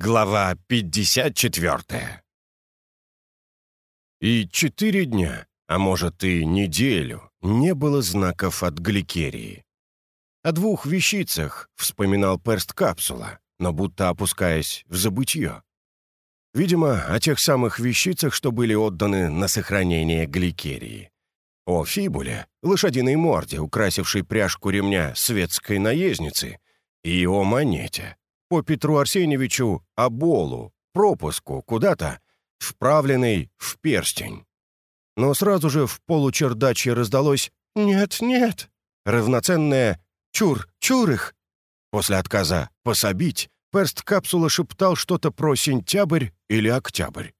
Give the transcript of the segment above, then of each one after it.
Глава 54 И четыре дня, а может и неделю, не было знаков от гликерии. О двух вещицах вспоминал перст капсула, но будто опускаясь в забытье. Видимо, о тех самых вещицах, что были отданы на сохранение гликерии. О фибуле, лошадиной морде, украсившей пряжку ремня светской наездницы, и о монете, по Петру Арсеньевичу Аболу, пропуску куда-то, вправленный в перстень. Но сразу же в получердаче раздалось «Нет, нет», равноценное «Чур, чур их». После отказа «пособить» перст капсула шептал что-то про сентябрь или октябрь.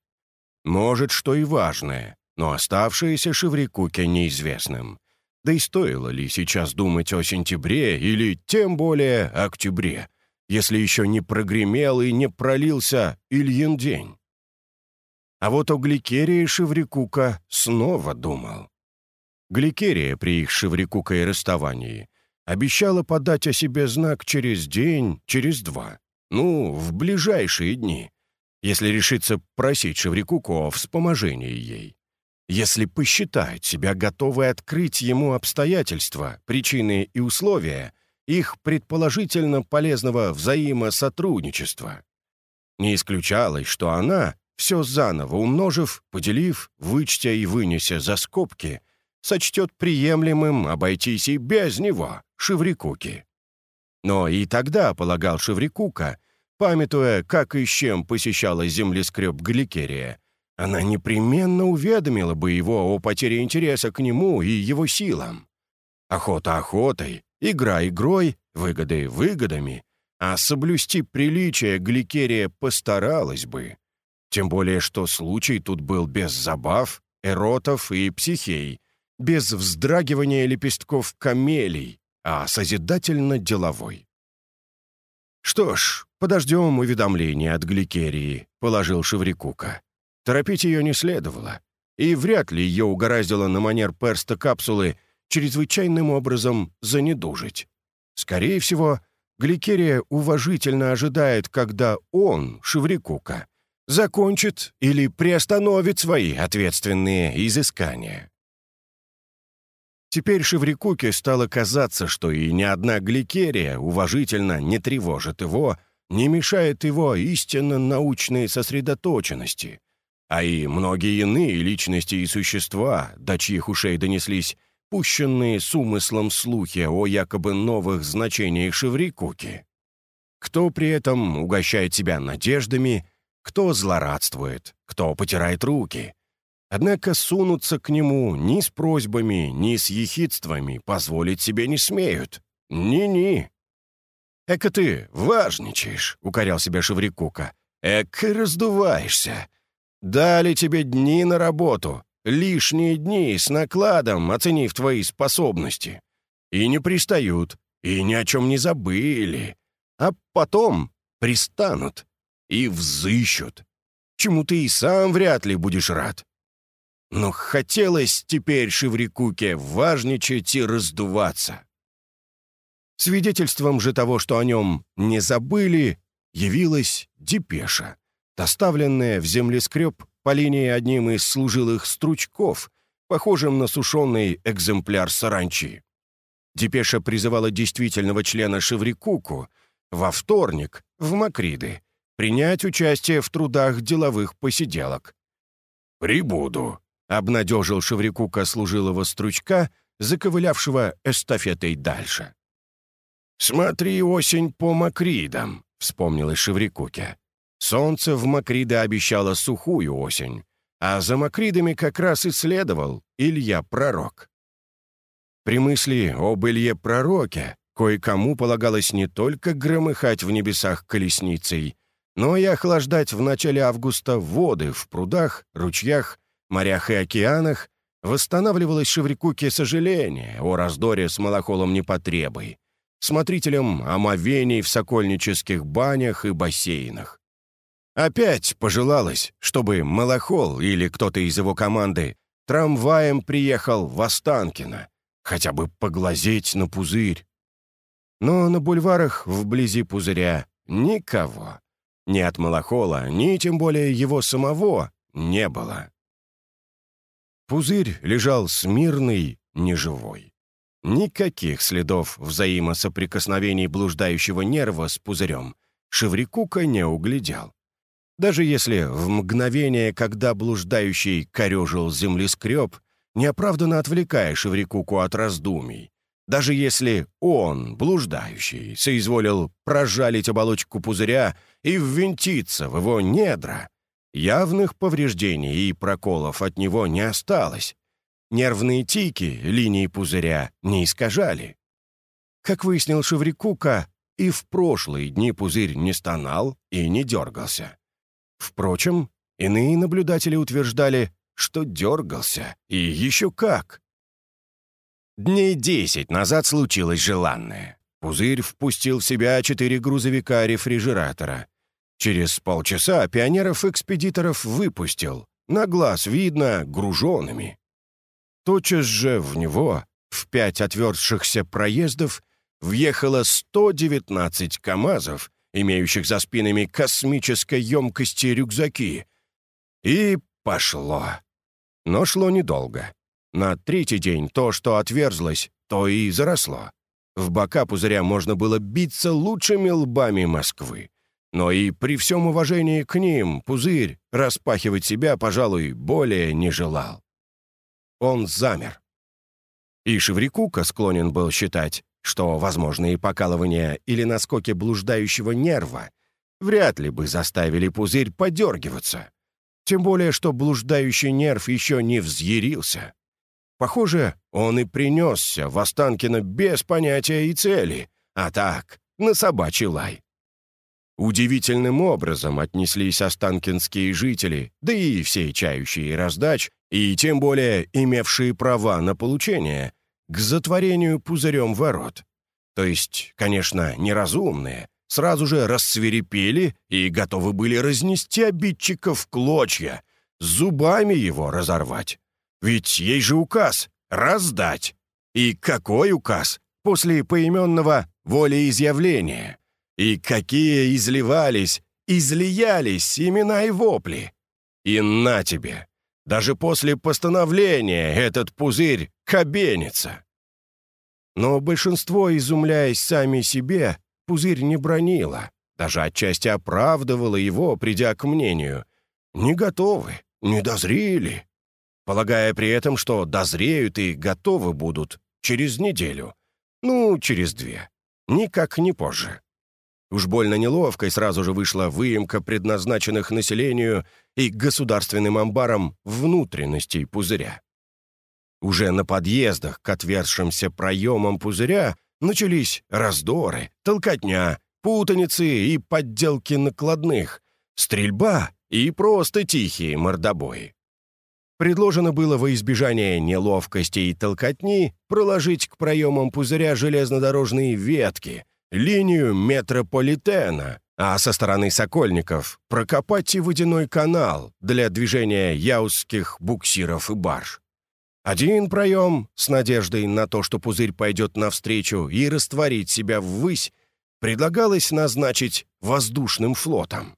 Может, что и важное, но оставшееся Шеврикуке неизвестным. Да и стоило ли сейчас думать о сентябре или тем более октябре, если еще не прогремел и не пролился Ильин день. А вот о Гликерии Шеврикука снова думал. Гликерия при их Шеврикука и расставании обещала подать о себе знак через день, через два, ну, в ближайшие дни, если решится просить Шеврикуку о вспоможении ей. Если посчитает себя готовой открыть ему обстоятельства, причины и условия, их предположительно полезного взаимосотрудничества. Не исключалось, что она, все заново умножив, поделив, вычтя и вынеся за скобки, сочтет приемлемым обойтись и без него, Шеврикуки. Но и тогда, полагал Шеврикука, памятуя, как и с чем посещала землескреб Гликерия, она непременно уведомила бы его о потере интереса к нему и его силам. Охота охотой, Игра игрой, выгоды выгодами, а соблюсти приличие Гликерия постаралась бы. Тем более, что случай тут был без забав, эротов и психей, без вздрагивания лепестков камелий, а созидательно-деловой. «Что ж, подождем уведомления от Гликерии», — положил Шеврикука. Торопить ее не следовало, и вряд ли ее угораздило на манер перста капсулы чрезвычайным образом занедужить. Скорее всего, Гликерия уважительно ожидает, когда он, Шеврикука, закончит или приостановит свои ответственные изыскания. Теперь Шеврикуке стало казаться, что и ни одна Гликерия уважительно не тревожит его, не мешает его истинно научной сосредоточенности, а и многие иные личности и существа, до чьих ушей донеслись пущенные с умыслом слухи о якобы новых значениях Шеврикуки. Кто при этом угощает себя надеждами, кто злорадствует, кто потирает руки. Однако сунуться к нему ни с просьбами, ни с ехидствами позволить себе не смеют. Ни-ни. «Эка ты важничаешь», — укорял себя Шеврикука. «Эка раздуваешься. Дали тебе дни на работу, лишние дни с накладом, оценив твои способности. И не пристают, и ни о чем не забыли. А потом пристанут и взыщут, чему ты и сам вряд ли будешь рад. Но хотелось теперь Шеврикуке важничать и раздуваться. Свидетельством же того, что о нем не забыли, явилась депеша, доставленная в землескреб по линии одним из служилых стручков, похожим на сушеный экземпляр саранчи. Депеша призывала действительного члена Шеврикуку во вторник в Макриды принять участие в трудах деловых посиделок. «Прибуду», — обнадежил Шеврикука служилого стручка, заковылявшего эстафетой дальше. «Смотри, осень по Макридам», — вспомнилось Шеврикуке. Солнце в Макрида обещало сухую осень, а за Макридами как раз и следовал Илья-пророк. При мысли об Илье-пророке кое-кому полагалось не только громыхать в небесах колесницей, но и охлаждать в начале августа воды в прудах, ручьях, морях и океанах, восстанавливалось Шеврикуке сожаление о раздоре с Малахолом Непотребой, смотрителем омовений в сокольнических банях и бассейнах. Опять пожелалось, чтобы Малахол или кто-то из его команды трамваем приехал в Останкино, хотя бы поглазеть на пузырь. Но на бульварах вблизи пузыря никого. Ни от Малахола, ни тем более его самого не было. Пузырь лежал смирный, неживой. Никаких следов взаимосоприкосновений блуждающего нерва с пузырем Шеврикука не углядел. Даже если в мгновение, когда блуждающий корежил землескреб, неоправданно отвлекая Шеврикуку от раздумий, даже если он, блуждающий, соизволил прожалить оболочку пузыря и ввинтиться в его недра, явных повреждений и проколов от него не осталось. Нервные тики линии пузыря не искажали. Как выяснил Шеврикука, и в прошлые дни пузырь не стонал и не дергался. Впрочем, иные наблюдатели утверждали, что дергался, и еще как. Дней десять назад случилось желанное. Пузырь впустил в себя четыре грузовика-рефрижератора. Через полчаса пионеров-экспедиторов выпустил. На глаз видно, груженными. Тотчас же в него, в пять отвершихся проездов, въехало 119 КАМАЗов, имеющих за спинами космической емкости рюкзаки. И пошло. Но шло недолго. На третий день то, что отверзлось, то и заросло. В бока пузыря можно было биться лучшими лбами Москвы. Но и при всем уважении к ним пузырь распахивать себя, пожалуй, более не желал. Он замер. И Шеврикука склонен был считать, что возможные покалывания или наскоки блуждающего нерва вряд ли бы заставили пузырь подергиваться. Тем более, что блуждающий нерв еще не взъярился. Похоже, он и принесся в Останкино без понятия и цели, а так, на собачий лай. Удивительным образом отнеслись останкинские жители, да и все чающие раздач, и тем более имевшие права на получение, к затворению пузырем ворот. То есть, конечно, неразумные, сразу же рассверепели и готовы были разнести обидчика в клочья, зубами его разорвать. Ведь ей же указ — раздать. И какой указ? После поименного волеизъявления. И какие изливались, излиялись имена и вопли. И на тебе! Даже после постановления этот пузырь кабенится. Но большинство, изумляясь сами себе, пузырь не бронило, даже отчасти оправдывало его, придя к мнению. Не готовы, не дозрели, полагая при этом, что дозреют и готовы будут через неделю. Ну, через две. Никак не позже. Уж больно неловкой сразу же вышла выемка предназначенных населению и государственным амбарам внутренностей пузыря. Уже на подъездах к отвершимся проемам пузыря начались раздоры, толкотня, путаницы и подделки накладных, стрельба и просто тихие мордобои. Предложено было во избежание неловкости и толкотни проложить к проемам пузыря железнодорожные ветки, линию метрополитена, а со стороны Сокольников прокопать и водяной канал для движения яузских буксиров и барж. Один проем, с надеждой на то, что пузырь пойдет навстречу и растворить себя ввысь, предлагалось назначить воздушным флотом.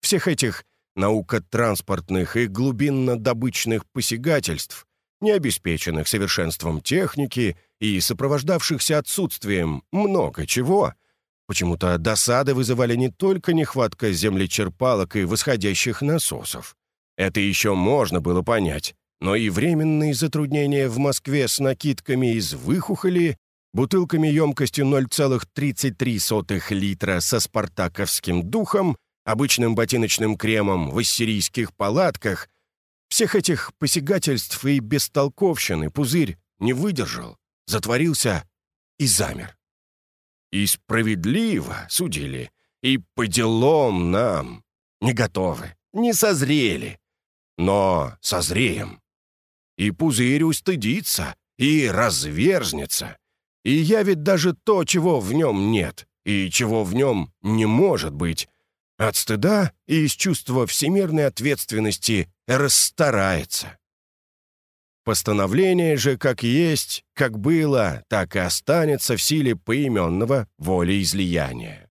Всех этих наукотранспортных и глубинно-добычных посягательств, не обеспеченных совершенством техники и сопровождавшихся отсутствием много чего, почему-то досады вызывали не только нехватка землечерпалок и восходящих насосов. Это еще можно было понять, но и временные затруднения в Москве с накидками из выхухоли, бутылками емкостью 0,33 литра со спартаковским духом обычным ботиночным кремом в ассирийских палатках, всех этих посягательств и бестолковщины пузырь не выдержал, затворился и замер. И справедливо судили, и по делам нам. Не готовы, не созрели. Но созреем. И пузырь устыдится, и разверзнется, и явит даже то, чего в нем нет, и чего в нем не может быть, от стыда и из чувства всемирной ответственности расстарается. Постановление же как есть, как было, так и останется в силе поименного волеизлияния.